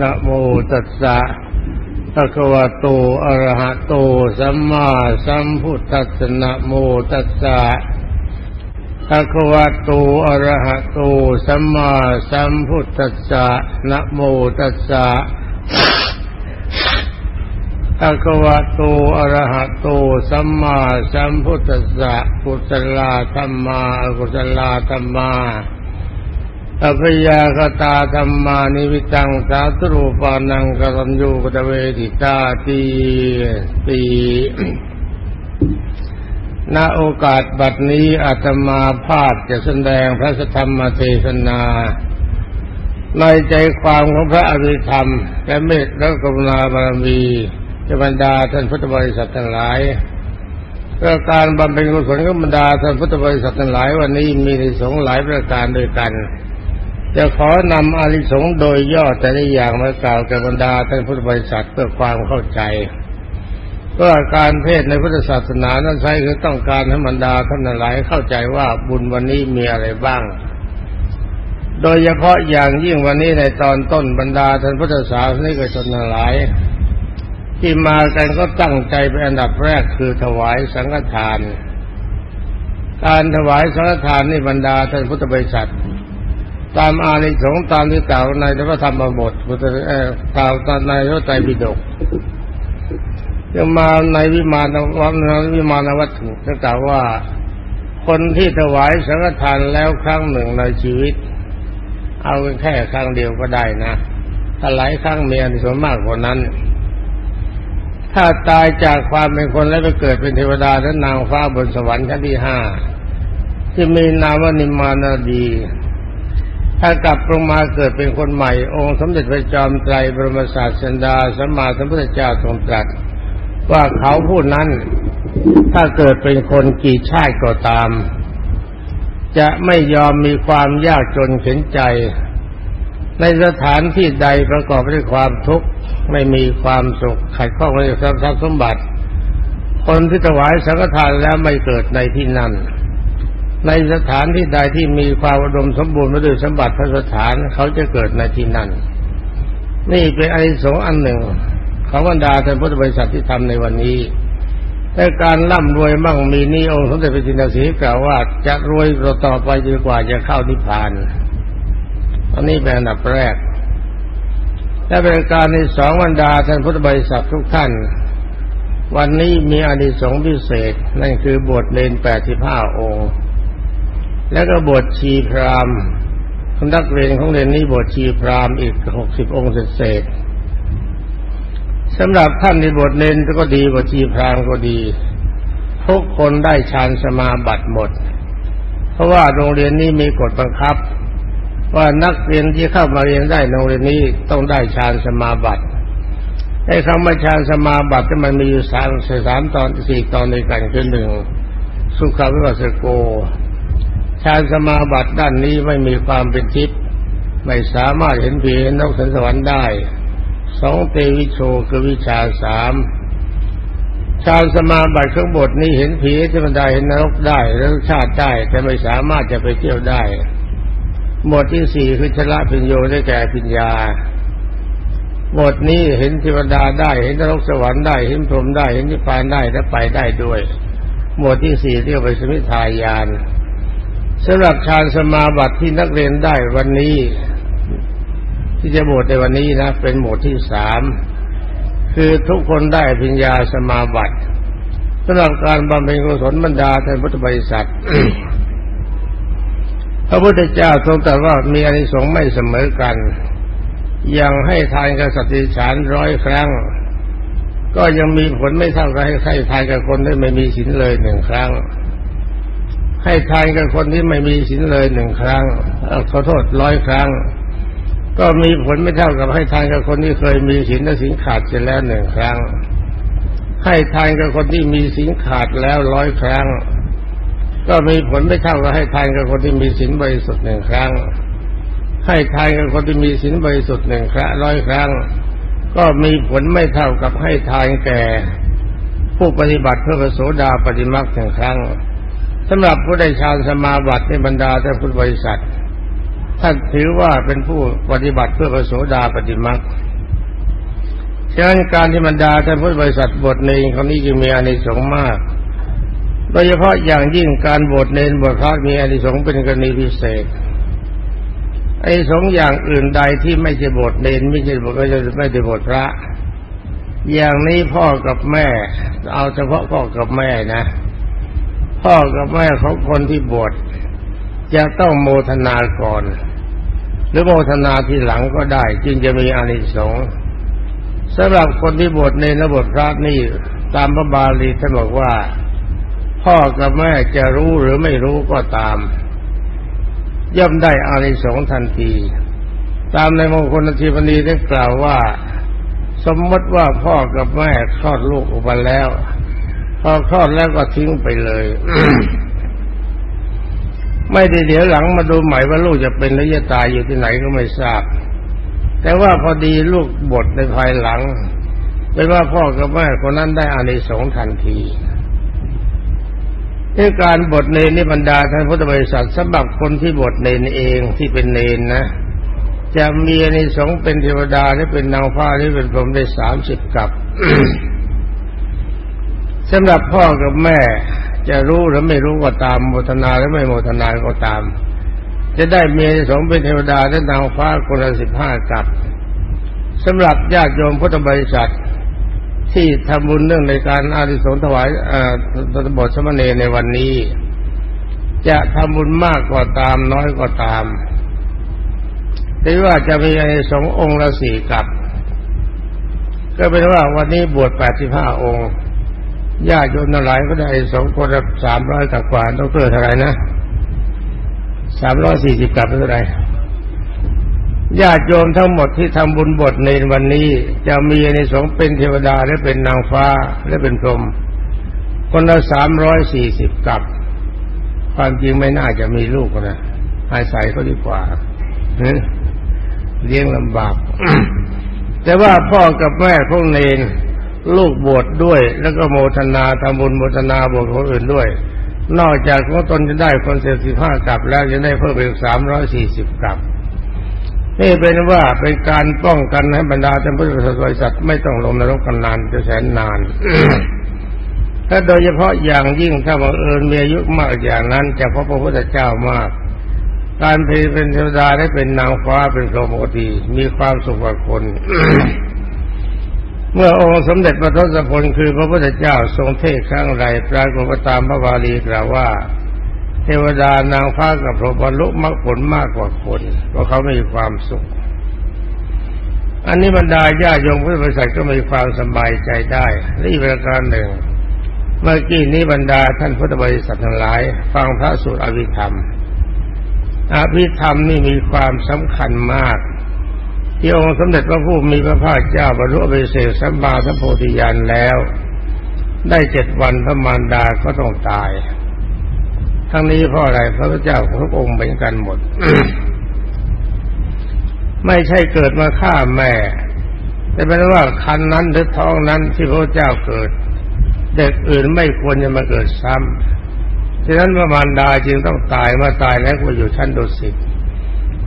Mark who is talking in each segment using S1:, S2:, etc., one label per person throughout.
S1: นะโมตัสสะภะคะวะโต อะระหะโต สัมมาสัมพุทธัสสะนะโมตัสสะภะคะวะโต อะระหะโต สัมมาสัมพุทธัสสะนะโมตัสสะภะคะวะโต อะระหะโต สัมมาสัมพุทธัสสะกุศลธรรมากุศลธรรมา อภยากตาธรรมานิวิตังสาตรูปานังกรัญญูกตเวทิตาตีตีณโอกาสบัดนี้อาตมาภาพจะแสดงพระธรรมเทศนาในใจความของพระอริธรรม และเมตและกรุณาบารมีจะบรรดาท่านพุทธบริษัททั้งหลายเพื่อการบำเพ็ญกุศลของบรรดาท่านพุทธบริษัททั้งหลาย วันนี้มีในสงหลายประการด้วยกัน จะขอนำอริสงโดยย่อแต่ละอย่างมากล่าวแก่บรรดาท่านพุทธบริษัทเพื่อความเข้าใจเพื่อการเทศในพุทธศาสนานั้นใช้คือต้องการให้บรรดาท่านหลายเข้าใจว่าบุญวันนี้มีอะไรบ้าง โดยเฉพาะอย่างยิ่งวันนี้ในตอนต้นบรรดาท่านพุทธศาสนิกชนทั้งหลาย ที่มากันก็ตั้งใจเป็นอันดับแรกคือถวายสังฆทาน การถวายสังฆทานในบรรดาท่านพุทธบริษัท ตามอานิสงส์ตามที่กล่าวในพระธรรมบทพุทธเอ่อกล่าวตามในพระไตรปิฎกจะมาในวิมานวัฒนวิมานวัตถุจะกล่าวว่า คนที่ถวายสังฆทานแล้วครั้งหนึ่งในชีวิต เอาแค่ครั้งเดียวก็ได้นะถ้าหลายครั้งมีอันส่วนมากกว่านั้น ถ้าตายจากความเป็นคนแล้วไปเกิดเป็นเทวดาและนางฟ้าบนสวรรค์ชั้นที่ห้าที่มีนามว่านิมมานาดี ถ้ากลับลงมาเกิดเป็นคนใหม่ องค์สมเด็จพระจอมไตรบรมศาสดาสัมมาสัมพุทธเจ้าทรงตรัส ว่าเขาผู้นั้น ถ้าเกิดเป็นคนกี่ชาติก็ตาม จะไม่ยอมมีความยากจนเข็นใจ ในสถานที่ใดประกอบด้วยความทุกข์ไม่มีความสุขขัดข้องในทรัพย์สมบัติ คนที่ถวายสังฆทานแล้วไม่เกิดในที่นั้น ในสถานที่ใดที่มีความอุดมสมบูรณ์ด้วยสมบัติพระสถานเขาจะเกิดในที่นั้นนี่เป็นอนิสงส์อันหนึ่งของบรรดาท่านพุทธบริษัทที่ทำในวันนี้แต่การร่ำรวยมั่งมีนี้องค์สมเด็จพระจินดาสีกล่าวว่าจะรวยต่อไปจนกว่าจะเข้านิพพานอันนี้เป็นอันดับแรกและเป็นการในสองบรรดาท่านพุทธบริษัททุกท่าน วันนี้มีอานิสงส์พิเศษนั่นคือบวชเลนแปดสิบห้าองค์ แล้วก็บวชชีพรามนักเรียนของเรียนนี้บวชชีพรามอีกหกสิบองค์เศษสำหรับท่านในบทเน้นก็ดีกว่าชีพรางก็ดี ทุกคนได้ฌานสมาบัติหมด เพราะว่าโรงเรียนนี้มีกฎบังคับ ว่านักเรียนที่เข้ามาเรียนได้โรงเรียนนี้ต้องได้ฌานสมาบัติไอ้คำว่าฌานสมาบัติมันมีอยู่สามสามตอนสี่ตอนในกันคือหนึ่งสุขวิปัสสโก ฌานสมาบัติด้านนี้ไม่มีความเป็นทิพย์ไม่สามารถเห็นผีเห็นนกสันสวรรค์ได้ สองเตวิโชคือวิชาสามชาวสมาบัติข้างบทนี้เห็นผีเทวดาเห็นนรกได้แล้วชาติได้ แต่ไม่สามารถจะไปเที่ยวได้ หมวดที่สี่คือชละพิญโยได้แก่พิญญาหมวดนี้เห็นเทวดาได้เห็นนรกสวรรค์ได้เห็นพรหมได้เห็นนิพพานได้และไปได้ด้วย หมวดที่สี่เรียกว่าสมิทายาน สำหรับฌานสมาบัติที่นักเรียนได้วันนี้ ที่จะบวชในวันนี้นะ เป็นหมวดที่สามคือทุกคนได้พิญญาสมาบัติสำหรับการบำเพ็ญกุศลบรรดาท่านพุทธบริษัทพระพุทธเจ้าทรงตรัสว่ามีอานิสงส์ไม่เสมอกัน ยังให้ทานกับสติฉานร้อยครั้ง ก็ยังมีผลไม่เท่ากับให้ใครทานกับคนที่ไม่มีศีลเลยหนึ่งครั้ง ให้ทานกับคนที่ไม่มีศีลเลยหนึ่งครั้งขอโทษร้อยครั้ง ก็มีผลไม่เท่ากับให้ทานกับคนที่เคยมีศีลและศีลขาดเสร็จแล้วหนึ่งครั้ง ให้ทานกับคนที่มีศีลขาดแล้วร้อยครั้ง ก็มีผลไม่เท่ากับให้ทานกับคนที่มีศีลบริสุทธิ์หนึ่งครั้ง ให้ทานกับคนที่มีศีลบริสุทธิ์หนึ่งครั้งร้อยครั้ง ก็มีผลไม่เท่ากับให้ทานแก่ ผู้ปฏิบัติเพื่อโสดาปฏิมาหนึ่งครั้ง สำหรับผู้ได้ฌานสมาบัติในบรรดาท่านพุทธบริษัท ท่านถือว่าเป็นผู้ปฏิบัติเพื่อพระโสดาปฏิมาฉะนั้นการที่บรรดาท่านพุทธบริษัทบทเนรเขานี้จึงมีอานิสงส์มาก โดยเฉพาะอย่างยิ่งการบทเนรบทพระมีอานิสงส์เป็นกรณีพิเศษไอ้สงส์อย่างอื่นใดที่ไม่ใช่บทเนรไม่ใช่บทไม่ใช่ไม่ใช่บทพระ อย่างนี้พ่อกับแม่ เอาเฉพาะพ่อกับแม่นะ พ่อกับแม่ของคนที่บวชจะต้องโมทนาก่อน หรือโมทนาทีหลังก็ได้ จึงจะมีอานิสงส์สำหรับคนที่บวชในระบบพระนี่ตามพระบาลีท่านบอกว่า พ่อกับแม่จะรู้หรือไม่รู้ก็ตาม ย่อมได้อานิสงส์ทันที ตามในมงคลทีปณีได้กล่าวว่า สมมติว่าพ่อกับแม่คลอดลูกออกมาแล้ว พอคลอดแล้วก็ทิ้งไปเลยไม่ได้เดี๋ยวหลังมาดูใหม่ว่าลูกจะเป็นหรือจะตายอยู่ที่ไหนก็ไม่ทราบ แต่ว่าพอดีลูกบทในภายหลังเป็นว่าพ่อกับแม่คนนั้นได้อานิสงส์ทันทีในการบทเนรนิบรรดาท่านพุทธบริษัทสำหรับคนที่บทเนรเองที่เป็นเนรนะ จะมีอานิสงส์เป็นเทวดาหรือเป็นนางฟ้าหรือเป็นพรหมได้สามสิบกับ สำหรับพ่อกับแม่ จะรู้หรือไม่รู้ก็ตามโมทนาหรือไม่โมทนาก็ตาม จะได้เมียสงเป็นเทวดาและนางฟ้าคนละสิบห้ากับสำหรับญาติโยมพุทธบริษัท ที่ทำบุญเรื่องในการอาริสงถวายตบทสมณีในวันนี้ จะทำบุญมากก็ตามน้อยก็ตามแต่ว่าจะมีอานิสงองค์ละสี่กับ ก็เป็นว่าวันนี้บวชแปดสิบห้าองค์ ญาติโยมทั้งหลายก็ได้สองคนละสามร้อยกับกว่าต้องเพื่อเท่าไรนะสามร้อยสี่สิบกลับเท่าไรญาติโยมทั้งหมดที่ทำบุญบทในวันนี้ จะมีในสงเป็นเทวดาและเป็นนางฟ้าและเป็นพรหมคนละสามร้อยสี่สิบกลับ ความจริงไม่น่าจะมีลูกนะอาศัยก็ดีกว่าเลี้ยงลำบาก แต่ว่าพ่อกับแม่พวกเนน ลูกบวชดด้วย แล้วก็โมทนาทำบุญโมทนาบวชคนอื่นด้วย นอกจากของตนจะได้คนเสียสิบห้ากลับ แล้วจะได้เพิ่มเป็นสามร้อยสี่สิบกลับ นี่เป็นว่าเป็นการป้องกันให้บรรดาท่านพุทธบริษัทไม่ต้องลงนรกกันนานจะแสนนานถ้าโดยเฉพาะอย่างยิ่งถ้าบังเอิญมีอายุมากอย่างนั้นจะพบพระพุทธเจ้ามาก การเพเป็นเทวดาได้เป็นนางฟ้าเป็นพรหมปกติมีความสุขกว่าคน เมื่อองค์สมเด็จพระทศพลคือพระพุทธเจ้าทรงเทศครั้งไรปรากฏตามพระบาลีกล่าวว่า เทวดานางฟ้ากับพระบรรลุมรรคผลมากกว่าคนเพราะเขามีความสุข อันนี้บรรดาญาโยมพุทธบริษัทก็มีความสบายใจได้และอีกประการหนึ่ง เมื่อกี้นี้บรรดาท่านพุทธบริษัททั้งหลาย ฟังพระสูตรอภิธรรมอภิธรรมนี่มีความสำคัญมาก ที่องค์สมเด็จพระผู้มีพระภาคเจ้าบรรลุเบเสสัมมาสัมโพธิญาณแล้ว ได้เจ็ดวันพระมารดาก็ต้องตาย ทั้งนี้เพราะอะไรพระพุทธเจ้าทุกองค์เหมือนกันหมด ไม่ใช่เกิดมาฆ่าแม่ แต่เป็นว่าคันนั้นหรือท้องนั้นที่พระเจ้าเกิด เด็กอื่นไม่ควรจะมาเกิดซ้ำฉะนั้นพระมารดาจึงต้องตายมาตายแล้วก็อยู่ชั้นดุสิต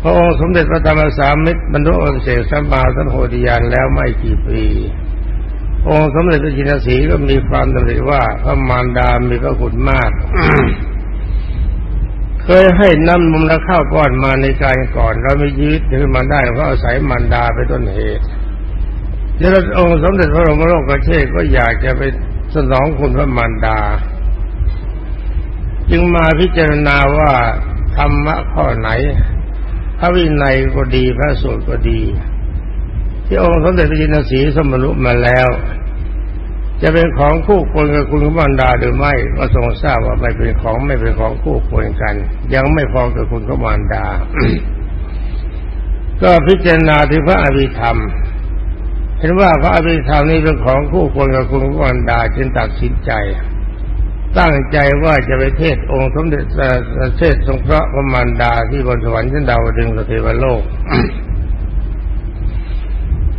S1: พระองค์สมเด็จพระธรรมสามิตรบรรลุองค์เสกสัมมาสัมโพธิญาณแล้วไม่กี่ปีองค์สมเด็จพระจินสีก็มีความดำริว่าพระมารดามีพระคุณมาก เคยให้น้ำนมและข้าวป้อนมาในการก่อน เราไม่ยืดขึ้นมาได้เพราะอาศัยมารดาเป็นต้นเหตุแล้วองค์สมเด็จพระบรมโลกเชษก็อยากจะไปสนองคุณพระมารดา จึงมาพิจารณาว่าธรรมะข้อไหน พระวินัยก็ดีพระสูตรก็ดี ที่องค์สมเด็จพระจินสีสมรุมาแล้ว จะเป็นของคู่ควรกับคุณขมันดาหรือไม่ก็ทรงทราบว่าไม่เป็นของไม่เป็นของคู่ควรกัน ยังไม่พอกับคุณขมันดา ก็พิจารณาที่พระอภิธรรม เห็นว่าพระอภิธรรมนี้เป็นของคู่ควรกับคุณขมันดาจึงตัดสินใจ ตั้งใจว่าจะไปเทศองค์สมเด็จเทศสงเคราะห์พระมารดาที่บนสวรรค์ชั้นดาวดึงสเทวโลก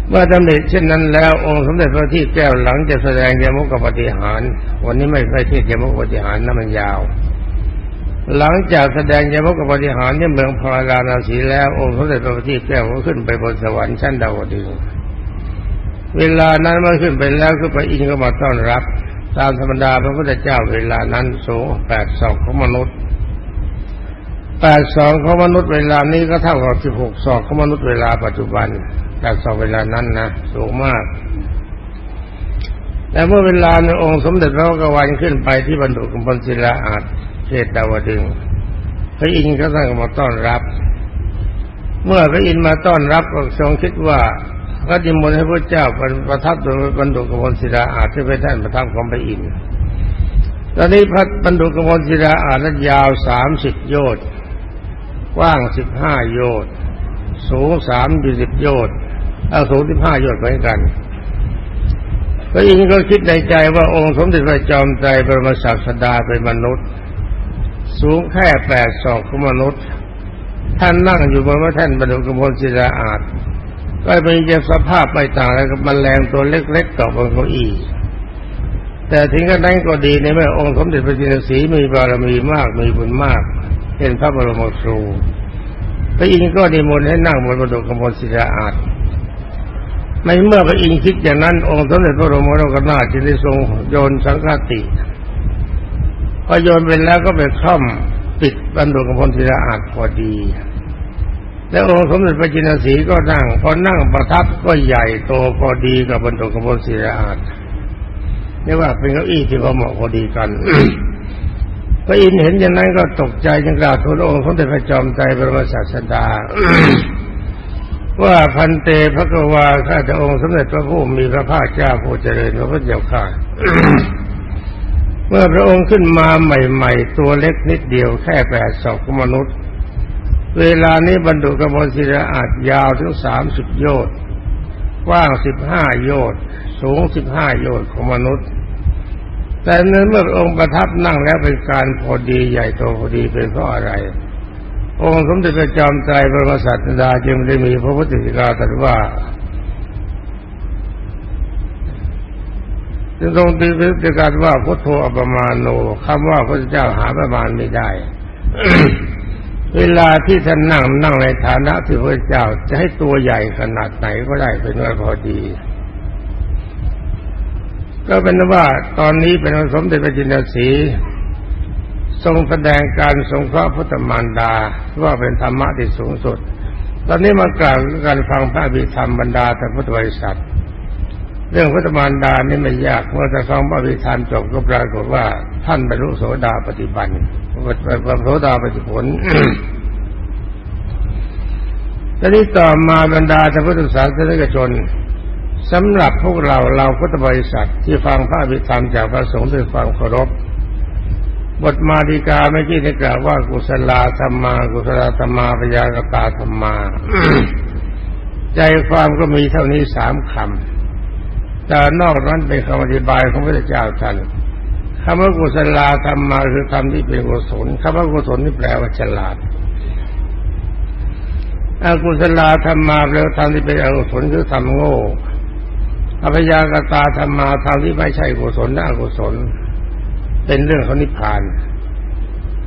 S1: เมื่อดำเนินเช่นนั้นแล้วองค์สมเด็จพระที่แก้วหลังจะแสดงยมุกปฏิหาร วันนี้ไม่ไม่เทศยมุกปฏิหารนั่นมันยาว หลังจากแสดงยมุกปฏิหารที่เมืองพาราณสีแล้วองค์สมเด็จพระที่แก้วก็ขึ้นไปบนสวรรค์ชั้นดาวดึงเวลานั้นเมื่อขึ้นไปแล้วคือพระอินก็มาต้อนรับ ตามธรรมดาพระพุทธเจ้าเวลานั้นสูงแปดศอกของมนุษย์แปดสองของมนุษย์เวลานี้ก็เท่ากับสิบหกศอกของมนุษย์เวลาปัจจุบันแปดศอกเวลานั้นนะสูงมากแต่เมื่อเวลาในองค์สมเด็จพระกวันขึ้นไปที่บรรดุกุมพลศิลาอาจเขตดาวดึงพระอินทร์ก็ตั้งมาต้อนรับ เมื่อพระอินทร์มาต้อนรับก็ทรงคิดว่า ก็ดิมนให้พระเจ้าประทับโดยบรรดุกมลศิลาอาจที่เป็นท่านประทับของพระอินทร์ตอนนี้พระบรรดุกมลศิลาอาจนั้นยาวสามสิบโยชน์กว้างสิบห้าโยชน์สูงสามสิบโยชน์เอาสูงสิบห้าโยชน์เหมือนกันพระอินทร์ก็คิดในใจว่าองค์สมเด็จพระจอมไตรบรมศาสดาเป็นมนุษย์ สูงแค่แปดศอกของมนุษย์ ท่านนั่งอยู่บนพระแท่นบรรดุกมลศิลาอาจ ก็เป็นเจสภาพไม่ต่างอะไรกับมแมลงตัวเล็กๆต่อบนเก้าอี้แต่ถึงกระนั้นก็ดีในเมื่อองค์สมเด็จพระจินสีมีบารมีมากมีบุญมาก เป็นพระบรมครูพระอินทร์ก็นิมนต์ให้นั่งบนบรรดุกมลศิลาอาจในเมื่อพระอินทร์คิดอย่างนั้น องค์สมเด็จพระบรมโลกนาถจึงได้ทรงโยนสังฆติพอโยนไปแล้วก็ไปคล่อมปิดบรรดุกมลศิลาอาจพอดี แล้วองค์สมเด็จพระจินสีก็นั่ง พอนั่งประทับก็ใหญ่โตพอดีกับบรรทุกบนศิลาอาจเรียกว่าเป็นเก้าอี้ที่พอเหมาะพอดีกันพระอินเห็นอย่างนั้นก็ตกใจจึงกล่าวทูลองค์สมเด็จพระจอมใจบรมศาสดาว่าพันเตพระกวาข้าแต่องค์สมเด็จพระผู้มีพระภาคเจ้าผู้เจริญพระพุทธเจ้าข้าเมื่อพระองค์ขึ้นมาใหม่ ๆ ตัวเล็กนิดเดียวแค่แปดศอกมนุษย์ เวลานี้บรรดุกระมลศิลาอาจยาวถึงสามสิบโยชน์กว้างสิบห้าโยชน์สูงสิบห้าโยชน์ของมนุษย์ แต่เนื่อเมื่อองค์ประทับนั่งแล้วเป็นการพอดีใหญ่โตพอดีเป็นเพราะอะไร องค์สมเด็จพระจอมไตรบรมศาสดาจึงได้มีพระพุทธสิกาตรัสว่าจึงทรงตีพิจารว่าพุทโธอัปมาโนคำว่าพระเจ้าหาประมาณไม่ได้ เวลาที่ท่านนั่งนั่งในฐานะที่พระเจ้าจะให้ตัวใหญ่ขนาดไหนก็ได้เป็นว่าพอดี ก็เป็นว่าตอนนี้เป็นสมเด็จพระจินสีทรงแสดงการสงเคราะห์พุทธมารดาว่าเป็นธรรมะที่สูงสุด ตอนนี้มากล่าวการฟังพระบิธรรมบรรดาแต่พุทธบริษัท เรื่องพุทธมารดานี่ไม่ยากเมื่อจะฟังพระบิธรรมจบก็ปรากฏว่าท่านบรรลุโสดาปฏิบัติ พระโสดาปฏิผลตอนนี้ต่อมาบรรดาท่านพุทธศาสนิกชนสำหรับพวกเราเราพุทธบริษัทที่ฟังพระอภิธรรมจากพระสงฆ์ด้วยความเคารพ บทมาดีกาไม่กี่ได้กล่าวว่ากุศลาธรรมา กุศลธรรมาปยากตาธรรมา ใจความก็มีเท่านี้สามคำแต่นอกนั้นเป็นคำอธิบายของพระเจ้าท่าน คำว่ากุศลาธรรมาคือคำที่เป็นกุศลคำว่ากุศลนี่แปลว่าฉลาดอากุศลาธรรมาแปลว่าธรรมที่เป็นอกุศลคือทำโง่อภยากตาธรรมาธรรมที่ไม่ใช่กุศลและอกุศล เป็นเรื่องของนิพพาน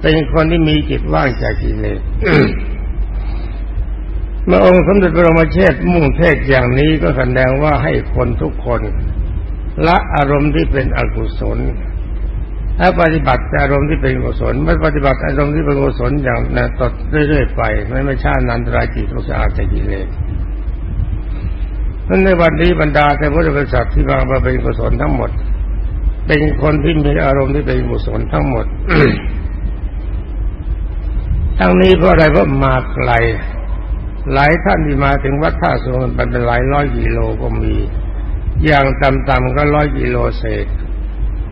S1: เป็นคนที่มีจิตว่างจากกิเลสเมื่อองค์สมเด็จพระมเชษมุ่งเทศอย่างนี้ก็แสดงว่าให้คนทุกคน ละอารมณ์ที่เป็นอกุศล ถ้าปฏิบัติอารมณ์ที่เป็นกุศลไม่ปฏิบัติอารมณ์ที่เป็นกุศลอย่างนั้นต่อเรื่อยๆไปไม่ไม่ชาตินันตรายจิตทุกสะอาดจากกิเลสนั้นในวันนี้บรรดาแต่พุทธบริษัทที่วางมาเป็นกุศลทั้งหมด เป็นคนที่มีอารมณ์ที่เป็นกุศลทั้งหมด ทั้งนี้เพราะอะไรเพราะมาไกลหลายท่านที่มาถึงวัดท่าสวนเป็นหลายร้อยกิโลก็มี อย่างต่ำๆก็ร้อยกิโลเศษ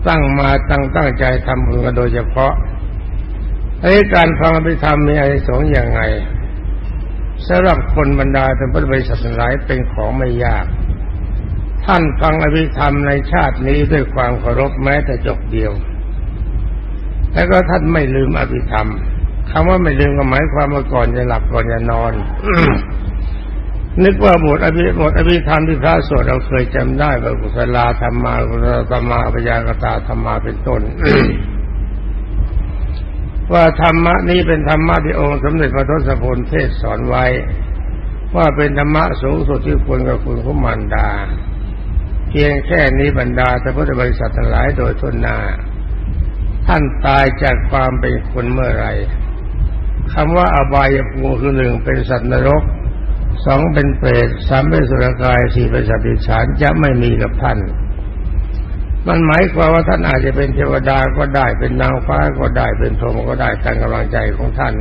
S1: ตั้งมาตั้งตั้งใจทำบุญกันโดยเฉพาะไอ้การฟังอภิธรรมมีอะไรสงอย่างไงสำหรับคนบรรดาท่านพุทธบริษัทหลายเป็นของไม่ยาก ท่านฟังอภิธรรมในชาตินี้ด้วยความเคารพแม้แต่จบเดียว แล้วก็ท่านไม่ลืมอภิธรรมคำว่าไม่ลืมก็หมายความว่าก่อนจะหลับก่อนจะนอน นึกว่าบทอภิบทอภิธรรมที่พระสวดเราเคยจำได้ว่ากุศลาธรรมากุศลธรรมาปยากตาธรรมาเป็นต้น ว่าธรรมะนี้เป็นธรรมะที่องค์สมเด็จพระทศพลเทศสอนไว้ ว่าเป็นธรรมะสูงสุดที่ควรกับคุณขุมารดา เพียงแค่นี้บรรดาแต่พุทธบริษัททั้งหลายโดยทุนนาท่านตายจากความเป็นคนเมื่อไรคำว่าอบายภูมิคือหนึ่งเป็นสัตว์นรก สองเป็นเปรตสามเป็นสุรกายสี่เป็นสัตว์ดิฉานจะไม่มีกับท่าน มันหมายความว่าท่านอาจจะเป็นเทวดาก็ได้เป็นนางฟ้าก็ได้เป็นพรหมก็ได้ตามกำลังใจของท่าน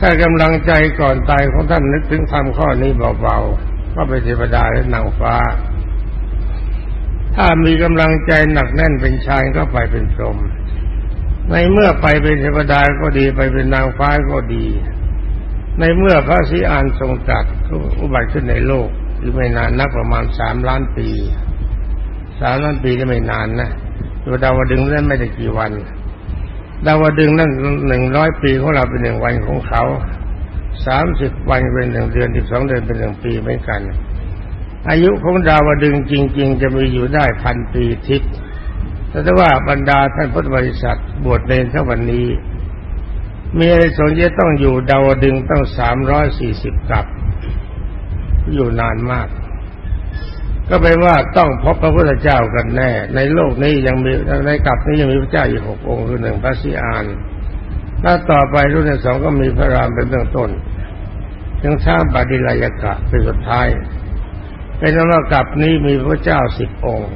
S1: ถ้ากำลังใจก่อนตายของท่านนึกถึงคำข้อนี้เบาๆก็เป็นเทวดาและนางฟ้า ถ้ามีกำลังใจหนักแน่นเป็นชายก็ไปเป็นพรหมในเมื่อไปเป็นเทวดาก็ดีไปเป็นนางฟ้าก็ดี ในเมื่อพระศรีอานทรงตรัสอุบัติขึ้นในโลกหรือไม่นานนักประมาณสามล้านปีสามล้านปีก็ไม่นานนะตัวดาวดึงนั้นไม่ได้กี่วัน ดาวดึงนั่นหนึ่งร้อยปีของเราเป็นหนึ่งวันของเขาสามสิบวันเป็นหนึ่งเดือนสิบสองเดือนเป็นหนึ่งปีเหมือนกัน อายุของดาวดึงจริง ๆ จะมีอยู่ได้พันปีทิพย์แต่ว่าบรรดาท่านพุทธบริษัทบวชเนรทั้งวันนี้ มีอะไรสงฆ์ต้องอยู่ดาวดึงตั้งสามร้อยสี่สิบกับอยู่นานมาก ก็แปลว่าต้องพบพระพุทธเจ้ากันแน่ ในโลกนี้ยังมีในกับนี้ยังมีพระเจ้าอีกหกองค์คือหนึ่งพระสีอานถ้าต่อไปรุ่นที่สองก็มีพระรามเป็นเบื้องต้นถึงสร้างปฏิลายกะเป็นสุดท้ายเป็นนว่ากับนี้มีพระเจ้าสิบองค์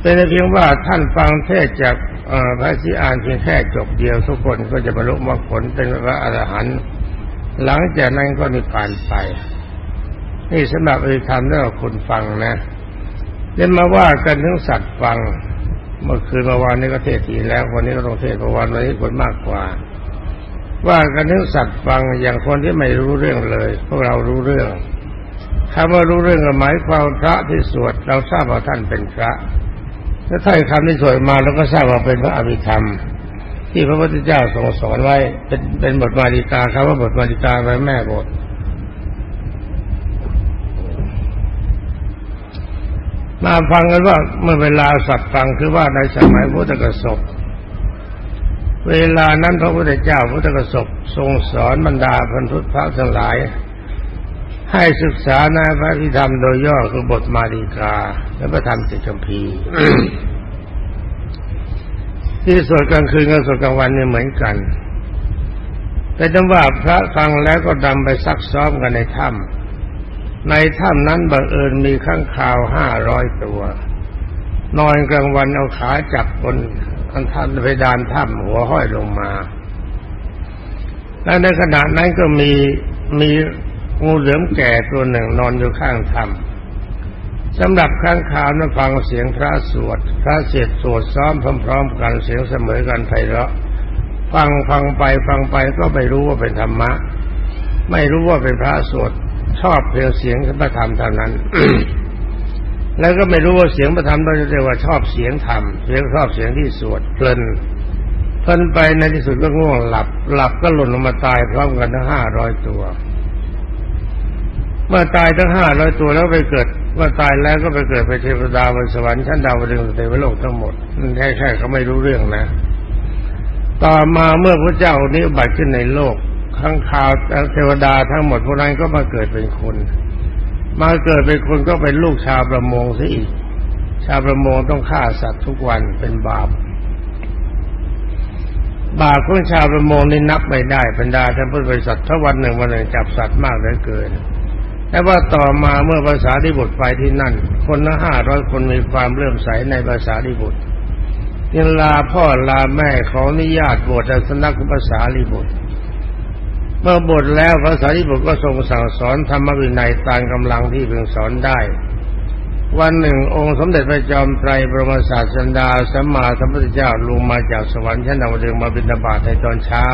S1: เป็นเพียงว่าท่านฟังเทศจาก พระสีอานเพียงแค่จบเดียวทุกคนก็จะบรรลุมรรคผลเป็นพระอรหันต์หลังจากนั้นก็นิพพานไป นี่สำหรับอริธรรมที่เราคนฟังนะเล่นมาว่ากันทั้งสัตว์ฟัง เมื่อคืนเมื่อวานนี้ก็เทศทีแล้ว วันนี้ก็ต้องเทศเมื่อวานวันนี้คนมากกว่า ว่ากันทั้งสัตว์ฟังอย่างคนที่ไม่รู้เรื่องเลยพวกเรารู้เรื่องคำว่ารู้เรื่องหมายความพระที่สวดเราทราบว่าท่านเป็นพระ ถ้าถ้อยคำที่สวยมาแล้วก็ทราบว่าเป็นพระอภิธรรม ที่พระพุทธเจ้าทรงสอนไว้ เป็นเป็นบทมาริกาครับว่าบทมาริกาไว้แม่บทมาฟังกันว่าเมื่อเวลาสัตว์ฟังคือว่าในสมัยพุทธกสบเวลานั้นพระพุทธเจ้าพุทธกสบทรงสอนบรรดาพันธุพระทั้งหลาย ให้ศึกษาในพระพิธรรมโดยย่อคือบทมาริกา และพระธรรมจิตคัมภีร์ที่สวดกลางคืนกับสวดกลางวันนี่เหมือนกัน แต่ถ้าว่าพระฟังแล้วก็ดำไปซักซ้อมกันในถ้ำในถ้ำนั้นบังเอิญมีข้างคาวห้าร้อยตัวนอนกลางวันเอาขาจับบนอันท่านไปดานถ้ำหัวห้อยลงมา และในขณะนั้นก็มีมี งูเหลือมแก่ตัวหนึ่งนอนอยู่ข้างถ้ำสำหรับข้างคาวนั้นฟังเสียงพระสวด พระเสร็จสวดซ้อมพร้อมๆกันเสียงเสมอกันไพเราะ ฟังฟังไปฟังไปก็ไม่รู้ว่าเป็นธรรมะ ไม่รู้ว่าเป็นพระสวดชอบเพียงเสียงพระธรรมเท่านั้น แล้วก็ไม่รู้ว่าเสียงพระธรรมเราจะเรียกว่าชอบเสียงธรรมเสียงชอบเสียงที่สวดเพลินเพลินไปในที่สุดก็ง่วงหลับ หลับก็หล่นลงมาตายพร้อมกันทั้งห้าร้อยตัว เมื่อตายทั้งห้าร้อยตัวแล้วไปเกิดเมื่อตายแล้วก็ไปเกิดไปเทวดาบนสวรรค์ชั้นดาวดึงเทวโลกทั้งหมดนั่นแค่แค่เขาไม่รู้เรื่องนะ ต่อมาเมื่อพระเจ้านี้บัติขึ้นในโลกข้างข่าวเทวดาทั้งหมดพวกนั้นก็มาเกิดเป็นคน มาเกิดเป็นคนก็เป็นลูกชาวประมงซะอีก ชาวประมงต้องฆ่าสัตว์ทุกวันเป็นบาปบาปของชาวประมงนี่นับไม่ได้บรรดาท่านพุทธบริษัทถ้าวันหนึ่งวันหนึ่งจับสัตว์มากเหลือเกิน แต่ว่าต่อมาเมื่อภาษาดิบุตรไปที่นั่น คนละห้าร้อยคนมีความเลื่อมใสในภาษาดิบุตรยังลาพ่อลาแม่ของนิญาตบวชในสนักภาษาลิบุตรเมื่อบวชแล้วภาษาลิบุตรก็ทรงสั่งสอนธรรมวินัยตามกำลังที่เพึงสอนได้ วันหนึ่งองค์สมเด็จพระจอมไตรบรมศาสดาสัมมาสัมพุทธเจ้าลงมาจากสวรรค์ชั้นดาวดึงมาบิณฑบาตในตอนเช้า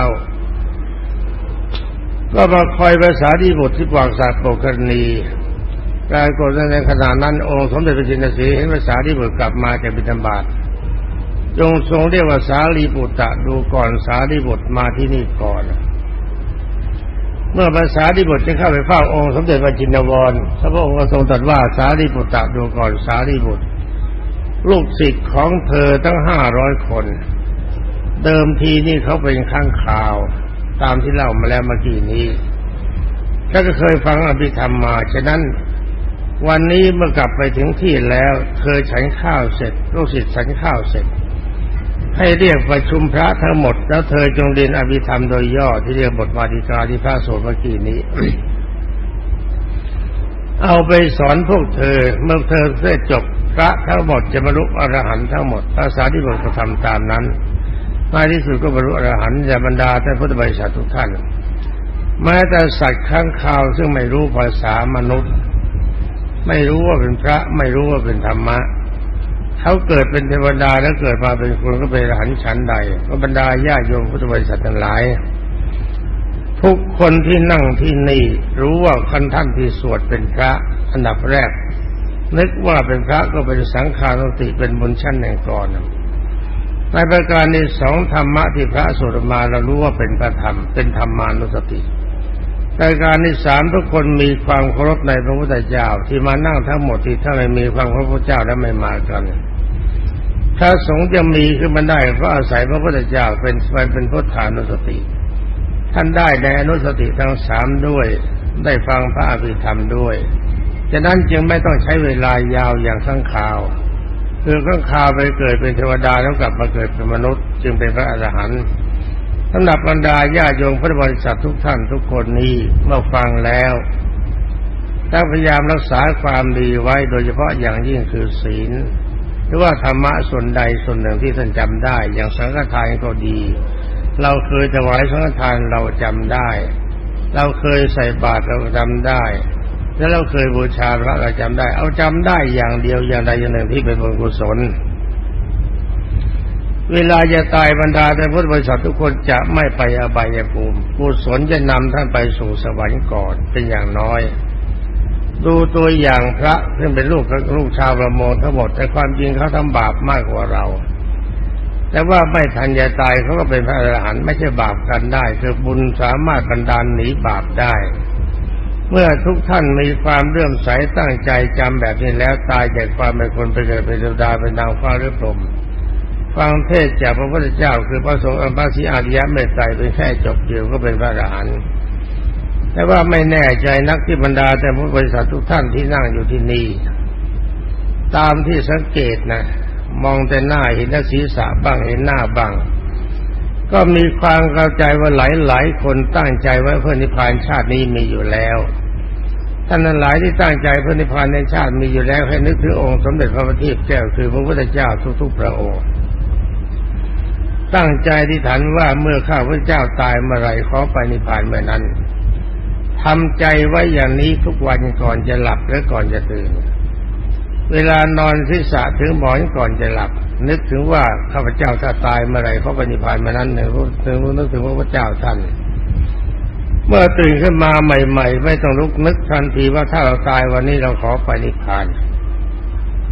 S1: ก็มาคอยภาษาดีบุตรที่ปากศาสตร์ปกรณีปรากฏในขณะนั้นองค์สมเด็จพระจินสีเห็นภาษาดีบุตรกลับมาจากบิณฑบาตจงทรงเรียกว่าสารีบุตรดูก่อนสารีบุตรมาที่นี่ก่อน เมื่อภาษาดีบุตรจะเข้าไปเฝ้าองค์สมเด็จพระจินวรพระองค์ก็ทรงตรัสว่าสารีบุตรดูก่อนสารีบุตร ลูกศิษย์ของเธอทั้งห้าร้อยคน เดิมทีนี่เขาเป็นข้างข่าว ตามที่เล่ามาแล้วเมื่อกี้นี้ถ้าก็เคยฟังอภิธรรมมา ฉะนั้น วันนี้เมื่อกลับไปถึงที่แล้วเธอฉันข้าวเสร็จลูกศิษย์ฉันข้าวเสร็จ ให้เรียกประชุมพระทั้งหมด แล้วเธอจงเรียนอภิธรรมโดยย่อที่เรียกบทมาติกาที่พระโสดเมื่อกี้นี้ เอาไปสอนพวกเธอ เมื่อเธอเสร็จจบพระทั้งหมดจะบรรลุอรหันต์ทั้งหมดภาษาที่บอกจะทำตามนั้น มาที่สุดก็บรรลุอรหันต์จะบรรดาท่านพุทธบริษัททุกท่าน แม้แต่สัตว์ข้างคาวซึ่งไม่รู้ภาษามนุษย์ ไม่รู้ว่าเป็นพระ ไม่รู้ว่าเป็นธรรมะเขาเกิดเป็นเทวดาแล้วเกิดมาเป็นคนก็เป็นอรหันต์ชั้นใด ก็บรรดาญาโยมพุทธบริษัททั้งหลายทุกคนที่นั่งที่นี่รู้ว่าคันท่านที่สวดเป็นพระอันดับแรก นึกว่าเป็นพระก็เป็นสังขารติเป็นบุญชั้นแห่งก่อน ในประการที่สองธรรมะที่พระสวดมาเรารู้ว่าเป็นพระธรรม เป็นธรรมานุสติรายการที่สามทุกคนมีความเคารพในพระพุทธเจ้า ที่มานั่งทั้งหมดที่ถ้าไม่มีความเคารพพระเจ้าแล้วไม่มากันถ้าสงฆ์จะมีขึ้นมาได้เพราะอาศัยพระพุทธเจ้าเป็นเป็นพุทธานุสติ ท่านได้ในอนุสติทั้งสามด้วย ได้ฟังพระอภิธรรมด้วยฉะนั้นจึงไม่ต้องใช้เวลายาวอย่างข้างข่าว คือข้างข่าวไปเกิดเป็นเทวดาแล้วกลับมาเกิดเป็นมนุษย์ จึงเป็นพระอรหันต์สำหรับบรรดาญาโยมพุทธบริษัททุกท่านทุกคนนี้เมื่อฟังแล้วต้องพยายามรักษาความดีไว้โดยเฉพาะอย่างยิ่งคือศีล หรือว่าธรรมะส่วนใดส่วนหนึ่งที่ท่านจำได้ อย่างสังฆทานก็ดี เราเคยถวายสังฆทานเราจำได้ เราเคยใส่บาตรเราจำได้ แล้วเราเคยบูชาพระเราจำได้ เอาจำได้อย่างเดียวอย่างใดอย่างหนึ่งที่เป็นบุญกุศล เวลาจะตายบรรดาแต่พุทธบริษัททุกคนจะไม่ไปอบายภูมิกุศลจะนำท่านไปสู่สวรรค์ก่อนเป็นอย่างน้อย ดูตัวอย่างพระซึ่งเป็นลูกลูกชาวประมงทั้งหมด แต่ความจริงเขาทำบาปมากกว่าเราแต่ว่าไม่ทันจะตายเขาก็เป็นพระอรหันต์ไม่ใช่บาปกันได้ คือบุญสามารถบรรดาลหนีบาปได้ เมื่อทุกท่านมีความเรื่มใสตั้งใจจำแบบนี้แล้วตายจากความเป็นคนไปเกิดเป็นเทวดาเป็นนางฟ้าหรือพรหมฟังเทศจากพระพุทธเจ้า คือพระสงฆ์พระสีอาริยะเมตไตรเป็นแค่จบเดียวก็เป็นพระอรหันต์แต่ว่าไม่แน่ใจนักที่บรรดาแต่ผู้บริษัททุกท่านที่นั่งอยู่ที่นี่ตามที่สังเกตนะ มองแต่หน้าเห็นหน้าศีรษะบ้างเห็นหน้าบ้าง ก็มีความเข้าใจว่าหลายหลายคนตั้งใจไว้เพื่อนิพพานชาตินี้มีอยู่แล้วท่านนั้นหลายที่ตั้งใจเพื่อนิพพานในชาติมีอยู่แล้วให้นึกถึงองค์สมเด็จพระบัณฑิตแก้วคือพระพุทธเจ้าทุกๆพระองค์ตั้งใจที่ฐานว่าเมื่อข้าพระเจ้าตายเมื่อไรขอไปนิพพานเมื่อนั้นทำใจไว้อย่างนี้ทุกวันก่อนจะหลับและก่อนจะตื่น เวลานอนทิศะถึงหมอนก่อนจะหลับ นึกถึงว่าข้าพเจ้าถ้าตายเมื่อไรเขาปนิพพานมื่อนั้นนึกถึงนึกถึงพระพุทธเจ้าท่าน เมื่อตื่นขึ้นมาใหม่ ๆ ไม่ต้องลุกนึกทันทีว่าถ้าเราตายวันนี้เราขอไปนิพพาน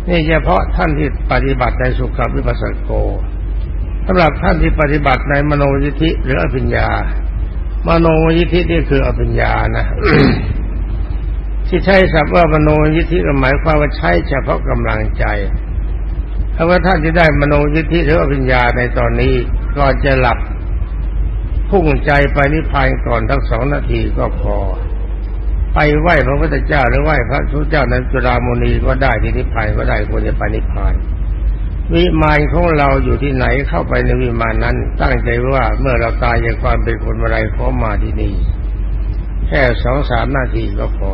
S1: นี่เฉพาะท่านที่ปฏิบัติในสุขวิปัสสโกสำหรับท่านที่ปฏิบัติในมโนยิธิหรืออภิญญามโนยิธินี่คืออภิญญานะ ที่ใช้ศัพท์ว่ามโนยิธิก็หมายความว่าใช้เฉพาะกำลังใจถ้าว่าท่านที่ได้มโนยิธิหรืออภิญญาในตอนนี้ก่อนจะหลับพุ่งใจไปนิพพานก่อนทั้งสองนาทีก็พอ ไปไหว้พระพุทธเจ้าหรือไหว้พระทุเจ้าในจุฬามณีก็ได้ที่นิพพานก็ได้ควรจะไปนิพพานวิมานของเราอยู่ที่ไหนเข้าไปในวิมานนั้น ตั้งใจว่าเมื่อเราตายจากความเป็นคนอะไรขอมาที่นี่แค่สองสามนาทีก็พอ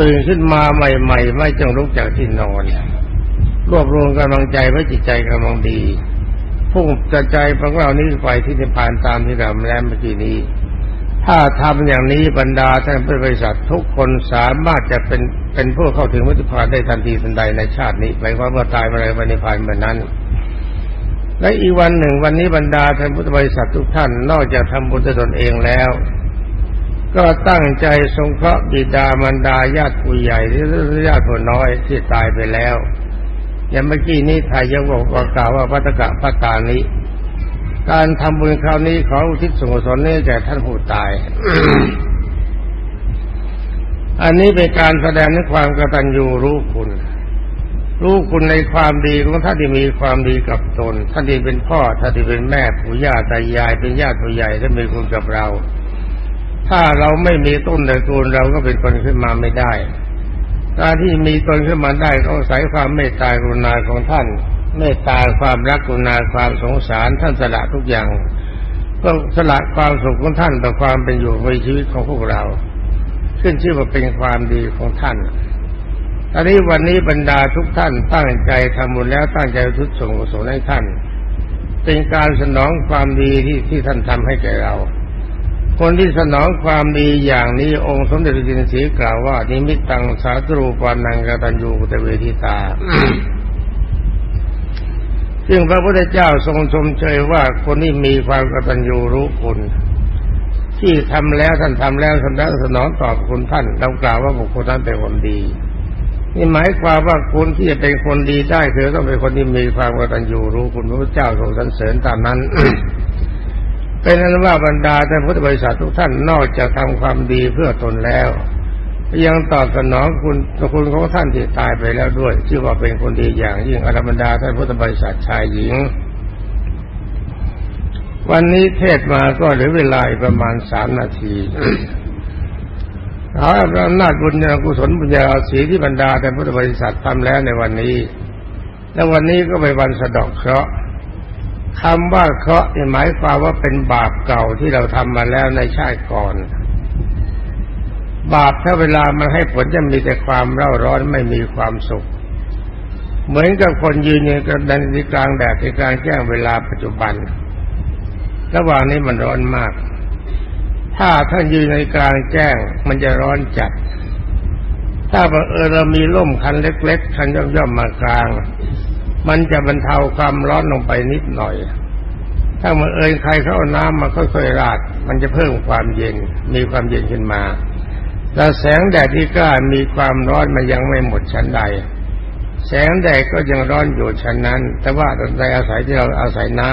S1: ตื่นขึ้นมาใหม่ ๆ ไม่จงลุกจากที่นอน รวบรวมกำลังใจไว้จิตใจกำลังดีพุ่งจะใจของเรานี้ไปที่จะผ่านตามที่เราแล้วเมื่อกี้นี้ ถ้าทำอย่างนี้บรรดาท่านผู้บริษัททุกคนสามารถจะเป็นเป็นผู้เข้าถึงวัฏพานได้ทันทีทันใดในชาตินี้หมายความว่าตายมาอไรวันนิพพานเหมือนนั้นและอีกวันหนึ่งวันนี้บรรดาท่านพุทธบริษัททุกท่านนอกจากทำบุญตนเองแล้ว ก็ตั้งใจสงเคราะห์บิดามารดาญาติผู้ใหญ่หรือญาติผู้น้อยที่ตายไปแล้วอย่างเมื่อกี้นี้ไทยยังบอกว่ากาวว่าพัตกะพัตตานี้ การทำบุญคราวนี้ขออุทิศส่วนกุศลนี้แก่ท่านผู้ตาย อันนี้เป็นการแสดงในความกตัญญูรู้คุณ รู้คุณในความดีของท่านที่มีความดีกับตน ท่านที่เป็นพ่อท่านที่เป็นแม่ปู่ย่าตายายเป็นญาติผู้ใหญ่ท่านมีคุณกับเรา ถ้าเราไม่มีต้นตระกูลเราก็เป็นคนขึ้นมาไม่ได้การที่มีตนขึ้นมาได้ก็อาศัยความเมตตากรุณาของท่าน เมตตาความรักกรุณาความสงสารท่านสละทุกอย่างก็สละความสุขของท่านต่อความเป็นอยู่ในชีวิตของพวกเรา ขึ้นชื่อว่าเป็นความดีของท่านตอนนี้วันนี้บรรดาทุกท่านตั้งใจทำบุญแล้วตั้งใจทุกส่งกุศลให้ท่าน เป็นการสนองความดีที่ที่ท่านทำให้แก่เรา คนที่สนองความดีอย่างนี้องค์สมเด็จพระจินสีกล่าวว่า นิมิตตังสาตรูปานังกตัญญูกตเวทิตา ซึ่งพระพุทธเจ้าทรงชมเชยว่าคนที่มีความกตัญญูรู้คุณ ที่ทำแล้วท่านทำแล้วท่านได้สนองตอบคุณท่านเรากล่าวว่าบุคคลนั้นเป็นคนดี นี่หมายความว่าคุณที่จะเป็นคนดีได้คือต้องเป็นคนที่มีความกตัญญูรู้คุณพระพุทธเจ้าทรงสรรเสริญตามนั้น เป็นนั้นว่าบรรดาท่านพุทธบริษัททุกท่านนอกจากทำความดีเพื่อตนแล้ว ยังตอบสนองคุณคุณของท่านที่ตายไปแล้วด้วย ชื่อว่าเป็นคนดีอย่างยิ่งอรบรรดาท่านพุทธบริษัทชายหญิง วันนี้เทศมาก็เหลือเวลาประมาณสามนาทีขออำนาจบุญญากุศลบุญญาสีที่บรรดาท่านพุทธบริษัททำแล้วในวันนี้ และวันนี้ก็เป็นวันสะดอกเคราะห์ คำว่าเคราะห์หมายความว่าเป็นบาปเก่าที่เราทำมาแล้วในชาติก่อน บาปถ้าเวลามันให้ผลจะมีแต่ความเร่าร้อนไม่มีความสุข เหมือนกับคนยืนอยู่กับดันกลางแดดที่กลางแจ้งเวลาปัจจุบัน ระหว่างนี้มันร้อนมาก ถ้าท่านยืนในกลางแจ้งมันจะร้อนจัด ถ้าบังเออเรามีร่มคันเล็ก ๆ คันย่อมๆมากลาง มันจะบรรเทาความร้อนลงไปนิดหน่อย ถ้ามันเอ่ยใครเข้าน้ำมาค่อยๆราด มันจะเพิ่มความเย็น มีความเย็นขึ้นมาแต่แสงแดดที่กล้ามีความร้อนมันยังไม่หมดชั้นใด แสงแดดก็ยังร้อนอยู่ชั้นนั้น แต่ว่าในอาศัยที่เราอาศัยน้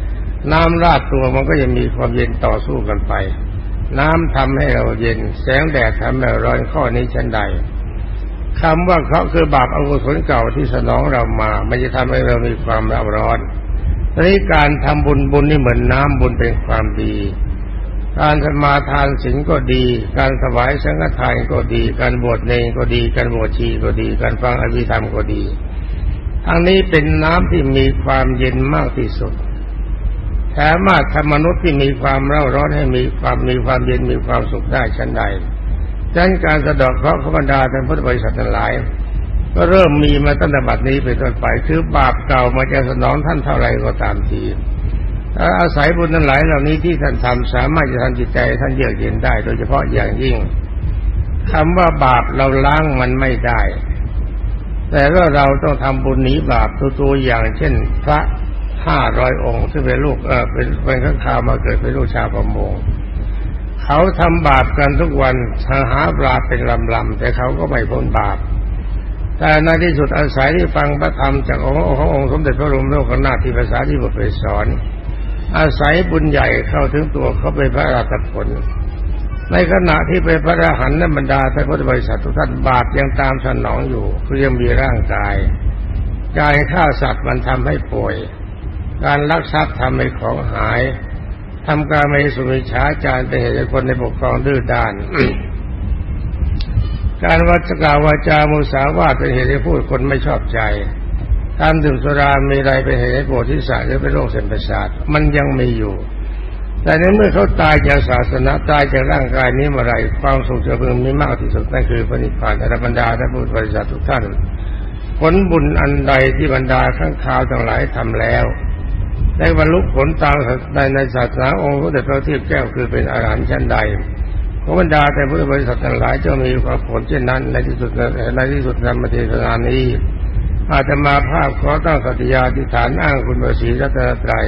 S1: ำน้ำราดตัวมันก็จะมีความเย็นต่อสู้กันไป น้ำทำให้เราเย็น แสงแดดทำให้เราร้อนข้อนี้ชั้นใด คำว่าเขาคือบาปอกุศลเก่าที่สนองเรามา มันจะทำให้เรามีความร้อนนี้การทำบุญบุญนี่เหมือนน้ำบุญเป็นความดี การสมาทานศีลก็ดี การถวายสังฆทานก็ดี การบวชเนงก็ดี การบวชชีก็ดี การฟังอภิธรรมก็ดีทั้งนี้เป็นน้ำที่มีความเย็นมากที่สุดสามารถทำมนุษย์ที่มีความเร่าร้อนให้มีความมีความเย็นมีความสุขได้ชั้นใด ดังนั้นการสะดอกเคราะห์ขบรรดาท่านพุทธบริษัททั้งหลาย ก็เริ่มมีมาตั้งแต่บัดนี้เป็นต้นไปคือบาปเก่ามาจะสนองท่านเท่าไรก็ตามทีถ้าอาศัยบุญนั้นหลายเหล่านี้ที่ท่านทำสามารถจะทำจิตใจท่านเยือกเย็นได้ โดยเฉพาะอย่างยิ่งคำว่าบาปเราล้างมันไม่ได้ แต่ว่าเราต้องทำบุญหนีบาปตัวอย่างเช่น พระห้าร้อยองค์ ซึ่งเป็นลูกเออเป็นเป็นข้างคาวมาเกิดเป็นลูกชาวประมง เขาทำบาปกันทุกวันหาปลาเป็นลำๆแต่เขาก็ไม่พ้นบาป แต่ในที่สุดอาศัยที่ฟังพระธรรมจากองค์ขององค์สมเด็จพระบรมโลกนาถที่ภาษาที่บทไปสอน อาศัยบุญใหญ่เข้าถึงตัวเขาเป็นพระราชผล ในขณะที่เป็นพระรหันต์นั้นบรรดาท่านพุทธบริษัททุกท่านบาปยังตามสนองอยู่คือยังมีร่างกายการฆ่าสัตว์มันทำให้ป่วย การลักทรัพย์ทำให้ของหาย ทำการไม่สุมิชาจารเป็นเหตุให้คนในปกครองดื้อด้าน การวัจกาวาจามุสาวาเป็นเหตุให้พูดคนไม่ชอบใจการดื่มสุรามีอะไรเป็นเหตุให้ปวดที่สาหรือเป็นโรคเส้นประสาทมันยังมีอยู่ แต่ในเมื่อเขาตายจากศาสนาตายจากร่างกายนี้เมื่อไรความสุขจะเพิ่มมีมากที่สุดนั่นคือพระนิพพานอรบรรดาท่านผู้บริษัททุกท่านผลบุญอันใดที่บรรดาข้างข่าวทั้งหลายทำแล้ว ได้บรรลุผลตามในในศาสนาองค์พระเดชพระเทพแก้วคือเป็นอรหันชั้นใดขอบรรดาแต่พุทธบริษัททั้งหลายจะมีความผลเช่นนั้นในที่สุดในที่สุดธรรมเทศนานี้ อาตมาภาพขอตั้งสัตยาธิฐานอ้างคุณพระศรีรัตนตรัย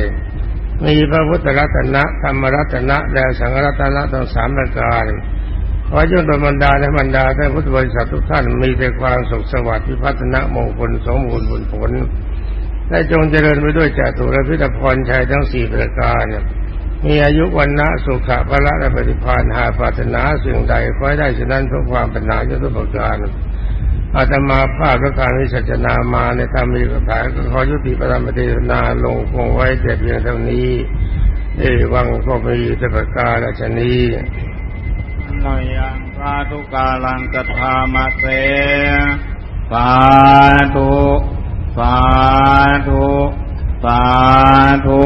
S1: มีพระพุทธรัตนะธรรมรัตนะและสังฆรัตนะทั้งสามประการขอจงบรรดาและบรรดาท่านพุทธบริษัททุกท่านมีแต่ความสุขสวัสดิ์พิพัฒนะมงคลสมบูรณ์บุญผล และจงเจริญไปด้วยจตุรพิธพรชัยทั้งสี่ประการ มีอายุวันนะสุขะพระและปฏิภาณหาปรารถนาสิ่งใดขอให้ได้ฉะนั้นทุกความปัญหาทุกประการอาตมาภาพและการวิสัชนามาในธรรมีกถาก็ขอยุติปรมเทศนาลงคงไว้แต่เพียงเท่านี้เอวังก็มีแต่ประกาศชนี้มายัง
S2: สาธุกาลังกทามะเสสาธุ สาธุ สาธุ